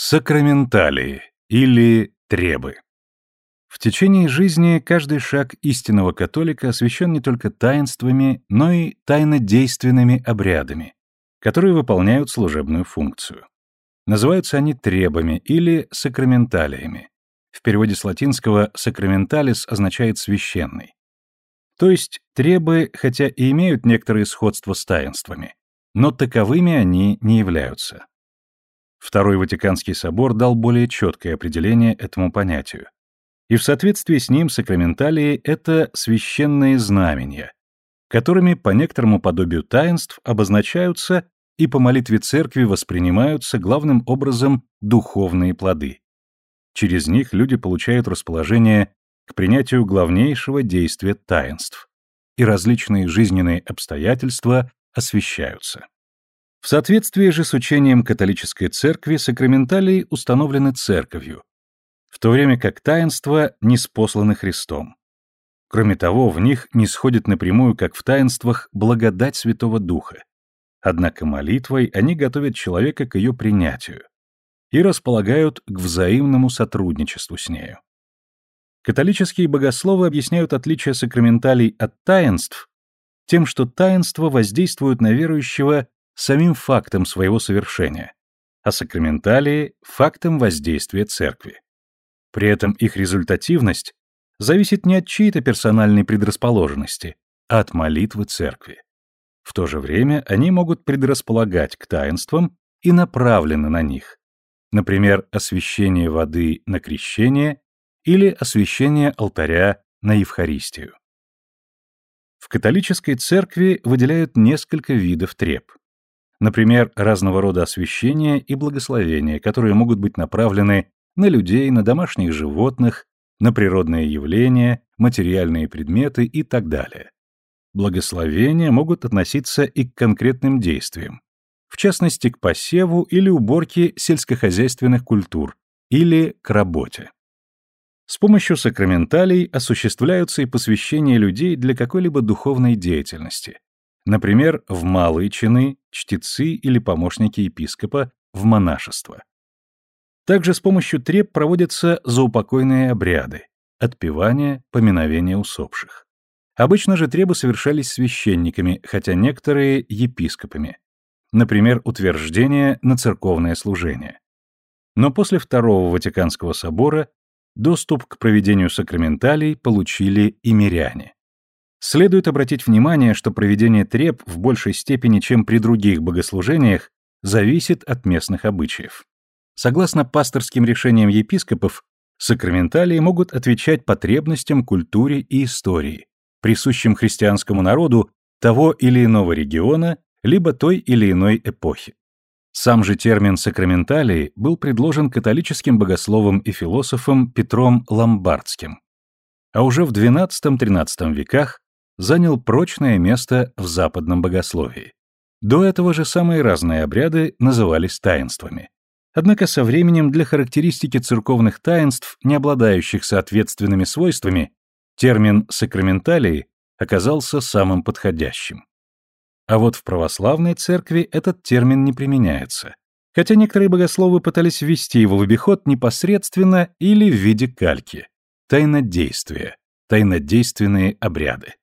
Сакраменталии или требы. В течение жизни каждый шаг истинного католика освящен не только таинствами, но и тайнодейственными обрядами, которые выполняют служебную функцию. Называются они требами или сакраменталиями. В переводе с латинского «сакраменталис» означает «священный». То есть требы, хотя и имеют некоторые сходства с таинствами, но таковыми они не являются. Второй Ватиканский собор дал более четкое определение этому понятию. И в соответствии с ним сакраменталии — это священные знамения, которыми по некоторому подобию таинств обозначаются и по молитве церкви воспринимаются главным образом духовные плоды. Через них люди получают расположение к принятию главнейшего действия таинств, и различные жизненные обстоятельства освещаются. В соответствии же с учением католической церкви сакраменталии установлены церковью, в то время как таинства не спосланы Христом. Кроме того, в них не сходит напрямую, как в таинствах, благодать Святого Духа. Однако молитвой они готовят человека к ее принятию и располагают к взаимному сотрудничеству с нею. Католические богословы объясняют отличие сакраменталей от таинств тем, что таинства воздействуют на верующего самим фактом своего совершения, а сакраменталии – фактом воздействия церкви. При этом их результативность зависит не от чьей-то персональной предрасположенности, а от молитвы церкви. В то же время они могут предрасполагать к таинствам и направлены на них. Например, освящение воды на крещение или освящение алтаря на Евхаристию. В католической церкви выделяют несколько видов треб. Например, разного рода освящения и благословения, которые могут быть направлены на людей, на домашних животных, на природные явления, материальные предметы и так далее. Благословения могут относиться и к конкретным действиям, в частности к посеву или уборке сельскохозяйственных культур, или к работе. С помощью сакраменталей осуществляются и посвящения людей для какой-либо духовной деятельности, например, в малые чины, чтецы или помощники епископа, в монашество. Также с помощью треп проводятся заупокойные обряды, отпевания, поминовения усопших. Обычно же требы совершались священниками, хотя некоторые — епископами. Например, утверждение на церковное служение. Но после Второго Ватиканского собора доступ к проведению сакраменталей получили и миряне. Следует обратить внимание, что проведение треб в большей степени, чем при других богослужениях, зависит от местных обычаев. Согласно пасторским решениям епископов, сакраменталии могут отвечать потребностям, культуре и истории, присущим христианскому народу того или иного региона, либо той или иной эпохи. Сам же термин сакраменталии был предложен католическим богословом и философом Петром Ломбардским, а уже в XII-XIII веках занял прочное место в западном богословии. До этого же самые разные обряды назывались таинствами. Однако со временем для характеристики церковных таинств, не обладающих соответственными свойствами, термин сакраменталии оказался самым подходящим. А вот в православной церкви этот термин не применяется, хотя некоторые богословы пытались ввести его в обиход непосредственно или в виде кальки. Тайнодействие, тайнодейственные обряды.